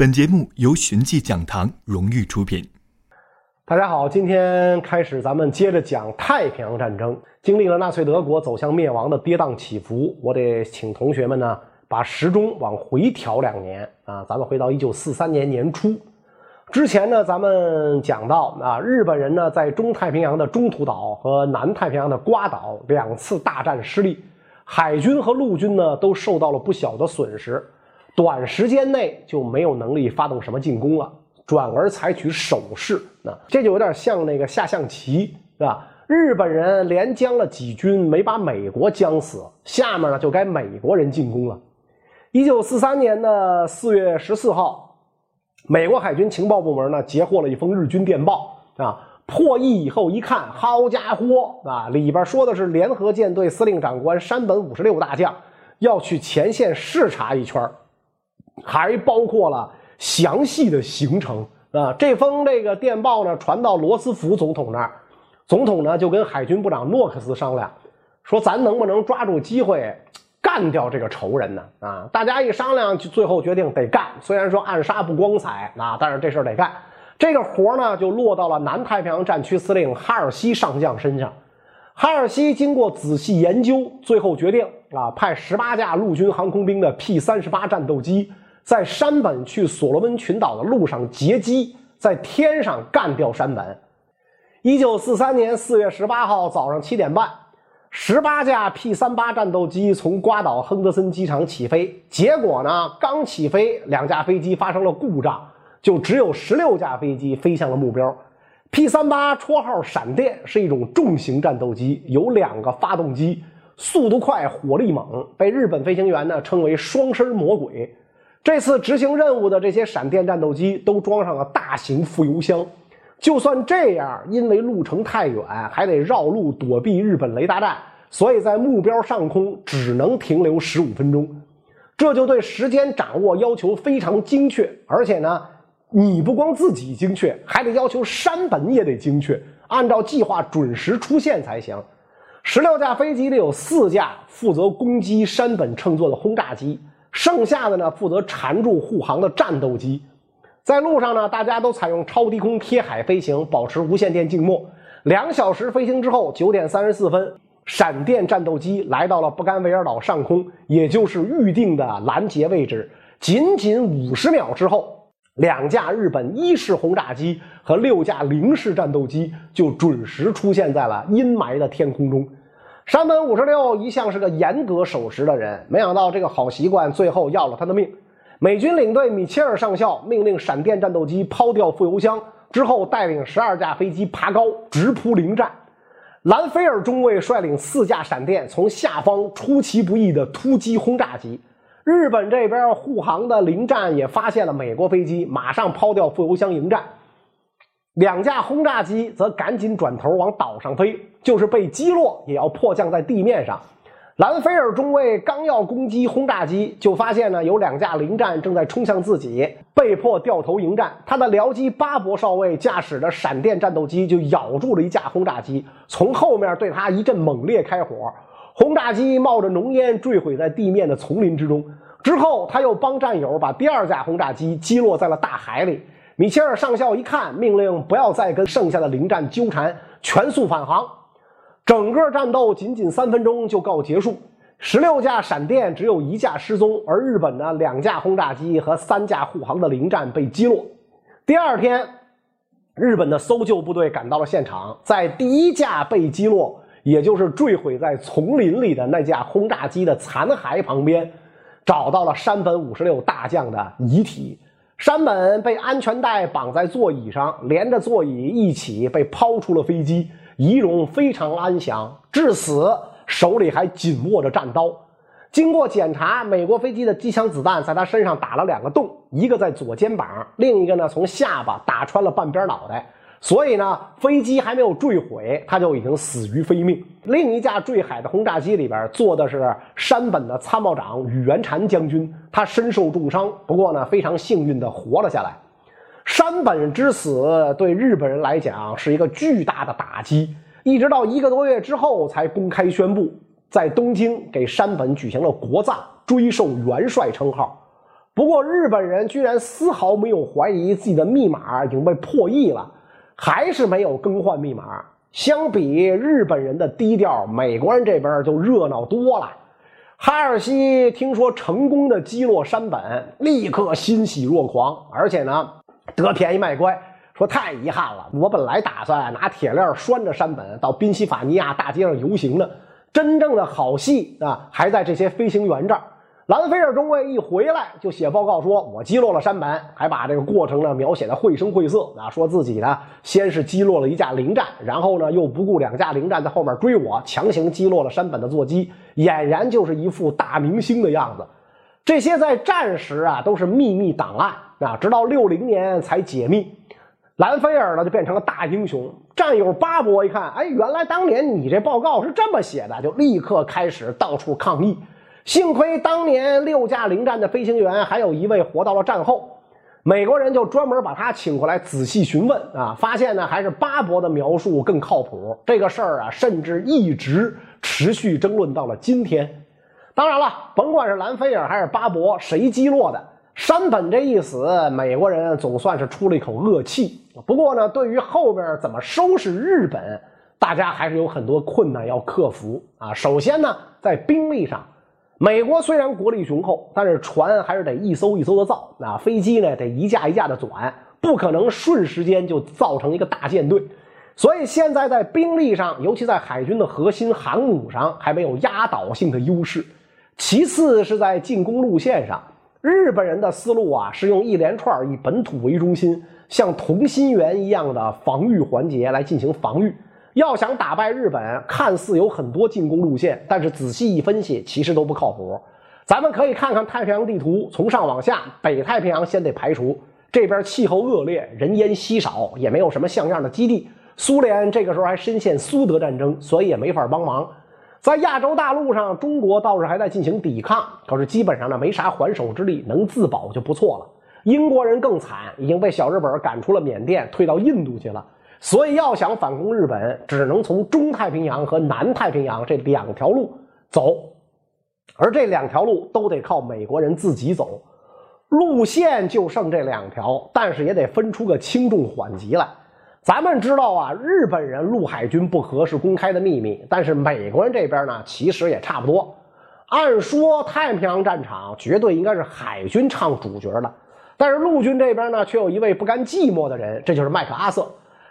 本节目由寻迹讲堂荣誉出品。大家好，今天开始咱们接着讲太平洋战争。经历了纳粹德国走向灭亡的跌宕起伏，我得请同学们呢把时钟往回调两年啊，咱们回到一九四三年年初。之前呢，咱们讲到啊，日本人呢在中太平洋的中途岛和南太平洋的瓜岛两次大战失利，海军和陆军呢都受到了不小的损失。短时间内就没有能力发动什么进攻了，转而采取守势。那这就有点像那个下象棋，是吧？日本人连将了几军，没把美国将死，下面呢就该美国人进攻了。一九四三年的四月十四号，美国海军情报部门呢截获了一封日军电报啊，破译以后一看，好家伙啊，里边说的是联合舰队司令长官山本五十六大将要去前线视察一圈还包括了详细的行程啊！这封这个电报呢，传到罗斯福总统那儿，总统呢就跟海军部长诺克斯商量，说咱能不能抓住机会干掉这个仇人呢？啊！大家一商量，就最后决定得干。虽然说暗杀不光彩啊，但是这事得干。这个活呢，就落到了南太平洋战区司令哈尔西上将身上。哈尔西经过仔细研究，最后决定啊，派十八架陆军航空兵的 P 三十八战斗机。在山本去所罗门群岛的路上截击，在天上干掉山本。一九四三年四月十八号早上七点半，十八架 P 三八战斗机从瓜岛亨德森机场起飞，结果呢，刚起飞，两架飞机发生了故障，就只有十六架飞机飞向了目标。P 三八绰号“闪电”是一种重型战斗机，有两个发动机，速度快，火力猛，被日本飞行员呢称为“双身魔鬼”。这次执行任务的这些闪电战斗机都装上了大型副油箱，就算这样，因为路程太远，还得绕路躲避日本雷达站，所以在目标上空只能停留十五分钟。这就对时间掌握要求非常精确，而且呢，你不光自己精确，还得要求山本也得精确，按照计划准时出现才行。十六架飞机里有四架负责攻击山本乘坐的轰炸机。剩下的呢，负责缠住护航的战斗机，在路上呢，大家都采用超低空贴海飞行，保持无线电静默。两小时飞行之后，九点三十四分，闪电战斗机来到了布甘维尔岛上空，也就是预定的拦截位置。仅仅五十秒之后，两架日本一式轰炸机和六架零式战斗机就准时出现在了阴霾的天空中。山本五十六一向是个严格守时的人，没想到这个好习惯最后要了他的命。美军领队米切尔上校命令闪电战斗机抛掉副油箱，之后带领十二架飞机爬高直扑临战。兰菲尔中尉率领四架闪电从下方出其不意的突击轰炸机。日本这边护航的临战也发现了美国飞机，马上抛掉副油箱迎战。两架轰炸机则赶紧转头往岛上飞，就是被击落也要迫降在地面上。兰菲尔中尉刚要攻击轰炸机，就发现呢有两架零战正在冲向自己，被迫掉头迎战。他的僚机巴伯少尉驾驶着闪电战斗机就咬住了一架轰炸机，从后面对他一阵猛烈开火，轰炸机冒着浓烟坠毁在地面的丛林之中。之后他又帮战友把第二架轰炸机击落在了大海里。米切尔上校一看，命令不要再跟剩下的零战纠缠，全速返航。整个战斗仅仅三分钟就告结束。十六架闪电只有一架失踪，而日本呢，两架轰炸机和三架护航的零战被击落。第二天，日本的搜救部队赶到了现场，在第一架被击落，也就是坠毁在丛林里的那架轰炸机的残骸旁边，找到了山本五十六大将的遗体。山本被安全带绑在座椅上，连着座椅一起被抛出了飞机，仪容非常安详。至死手里还紧握着战刀。经过检查，美国飞机的机枪子弹在他身上打了两个洞，一个在左肩膀，另一个呢从下巴打穿了半边脑袋。所以呢，飞机还没有坠毁，他就已经死于非命。另一架坠海的轰炸机里边坐的是山本的参谋长宇元禅将军，他身受重伤，不过呢，非常幸运的活了下来。山本之死对日本人来讲是一个巨大的打击，一直到一个多月之后才公开宣布，在东京给山本举行了国葬，追授元帅称号。不过日本人居然丝毫没有怀疑自己的密码已经被破译了，还是没有更换密码。相比日本人的低调，美国人这边就热闹多了。哈尔西听说成功的击落山本，立刻欣喜若狂，而且呢得便宜卖乖，说太遗憾了，我本来打算拿铁链拴着山本到宾夕法尼亚大街上游行呢，真正的好戏啊还在这些飞行员这儿。兰菲尔中尉一回来就写报告说，我击落了山本，还把这个过程呢描写的绘声绘色啊，说自己呢先是击落了一架零战，然后呢又不顾两架零战在后面追我，强行击落了山本的座机，俨然就是一副大明星的样子。这些在战时啊都是秘密档案啊，直到六零年才解密。兰菲尔呢就变成了大英雄，战友巴伯一看，哎，原来当年你这报告是这么写的，就立刻开始到处抗议。幸亏当年六架零战的飞行员还有一位活到了战后，美国人就专门把他请过来仔细询问啊，发现呢还是巴伯的描述更靠谱。这个事儿啊，甚至一直持续争论到了今天。当然了，甭管是兰菲尔还是巴伯，谁击落的山本这一死，美国人总算是出了一口恶气。不过呢，对于后边怎么收拾日本，大家还是有很多困难要克服啊。首先呢，在兵力上。美国虽然国力雄厚，但是船还是得一艘一艘的造，那飞机呢得一架一架的转，不可能瞬时间就造成一个大舰队。所以现在在兵力上，尤其在海军的核心航母上，还没有压倒性的优势。其次是在进攻路线上，日本人的思路啊是用一连串以本土为中心，像同心圆一样的防御环节来进行防御。要想打败日本，看似有很多进攻路线，但是仔细一分析，其实都不靠谱。咱们可以看看太平洋地图，从上往下，北太平洋先得排除，这边气候恶劣，人烟稀少，也没有什么像样的基地。苏联这个时候还深陷苏德战争，所以也没法帮忙。在亚洲大陆上，中国倒是还在进行抵抗，可是基本上呢没啥还手之力，能自保就不错了。英国人更惨，已经被小日本赶出了缅甸，退到印度去了。所以要想反攻日本，只能从中太平洋和南太平洋这两条路走，而这两条路都得靠美国人自己走，路线就剩这两条，但是也得分出个轻重缓急来。咱们知道啊，日本人陆海军不和是公开的秘密，但是美国人这边呢，其实也差不多。按说太平洋战场绝对应该是海军唱主角的，但是陆军这边呢，却有一位不甘寂寞的人，这就是麦克阿瑟。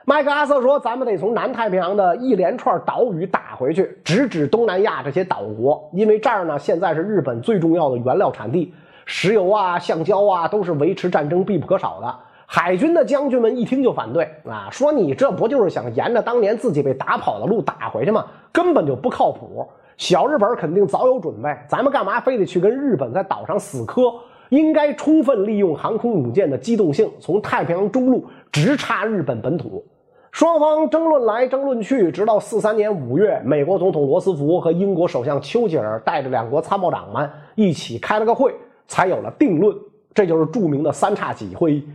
麦克阿瑟说：“咱们得从南太平洋的一连串岛屿打回去，直指东南亚这些岛国，因为这儿呢现在是日本最重要的原料产地，石油啊、橡胶啊都是维持战争必不可少的。”海军的将军们一听就反对啊，说：“你这不就是想沿着当年自己被打跑的路打回去吗？根本就不靠谱。小日本肯定早有准备，咱们干嘛非得去跟日本在岛上死磕？应该充分利用航空母舰的机动性，从太平洋中路直插日本本土。”双方争论来争论去，直到四三年五月，美国总统罗斯福和英国首相丘吉尔带着两国参谋长们一起开了个会，才有了定论。这就是著名的三叉戟会议。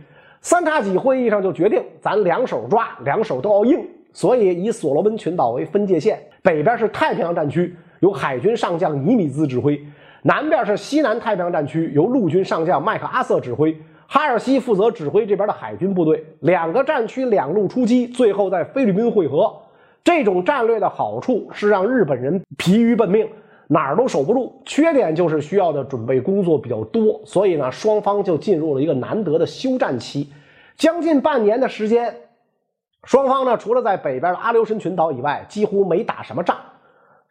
三叉戟会议上就决定，咱两手抓，两手都要硬。所以以所罗门群岛为分界线，北边是太平洋战区，由海军上将尼米兹指挥；南边是西南太平洋战区，由陆军上将麦克阿瑟指挥。哈尔西负责指挥这边的海军部队，两个战区两路出击，最后在菲律宾会合。这种战略的好处是让日本人疲于奔命，哪儿都守不住；缺点就是需要的准备工作比较多。所以呢，双方就进入了一个难得的休战期，将近半年的时间，双方呢除了在北边的阿留申群岛以外，几乎没打什么仗。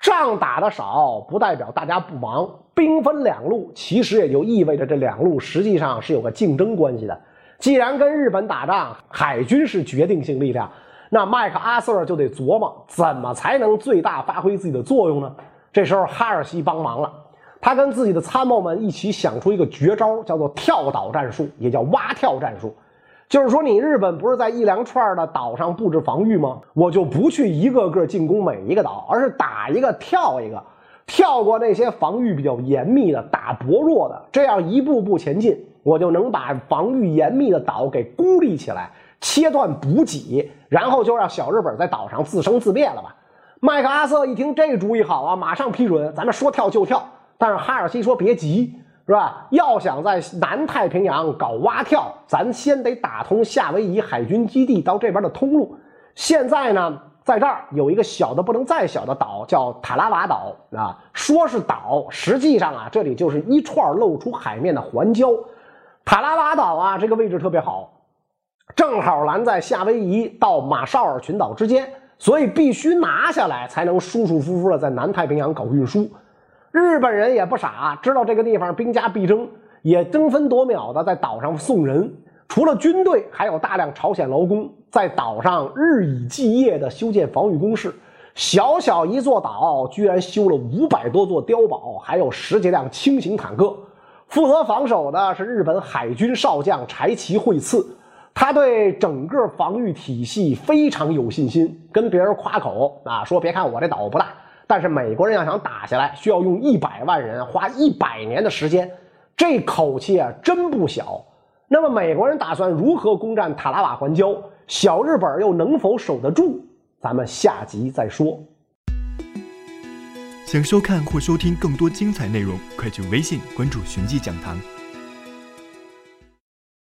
仗打的少，不代表大家不忙。兵分两路，其实也就意味着这两路实际上是有个竞争关系的。既然跟日本打仗，海军是决定性力量，那麦克阿瑟就得琢磨怎么才能最大发挥自己的作用呢？这时候哈尔西帮忙了，他跟自己的参谋们一起想出一个绝招，叫做跳岛战术，也叫蛙跳战术。就是说，你日本不是在一连串的岛上布置防御吗？我就不去一个个进攻每一个岛，而是打一个跳一个。跳过那些防御比较严密的，打薄弱的，这样一步步前进，我就能把防御严密的岛给孤立起来，切断补给，然后就让小日本在岛上自生自灭了吧。麦克阿瑟一听这主意好啊，马上批准，咱们说跳就跳。但是哈尔西说别急，是吧？要想在南太平洋搞蛙跳，咱先得打通夏威夷海军基地到这边的通路。现在呢，在这儿有一个小的不能再小的岛，叫塔拉瓦岛啊。说是岛，实际上啊，这里就是一串露出海面的环礁。塔拉瓦岛啊，这个位置特别好，正好拦在夏威夷到马绍尔群岛之间，所以必须拿下来，才能舒舒服服的在南太平洋搞运输。日本人也不傻，知道这个地方兵家必争，也争分夺秒的在岛上送人。除了军队，还有大量朝鲜劳工在岛上日以继夜的修建防御工事。小小一座岛，居然修了五百多座碉堡，还有十几辆轻型坦克。负责防守的是日本海军少将柴崎惠次，他对整个防御体系非常有信心，跟别人夸口啊，说别看我这岛不大。但是美国人要想打下来，需要用一百万人，花一百年的时间，这口气啊真不小。那么美国人打算如何攻占塔拉瓦环礁？小日本又能否守得住？咱们下集再说。想收看或收听更多精彩内容，快去微信关注“寻迹讲堂”。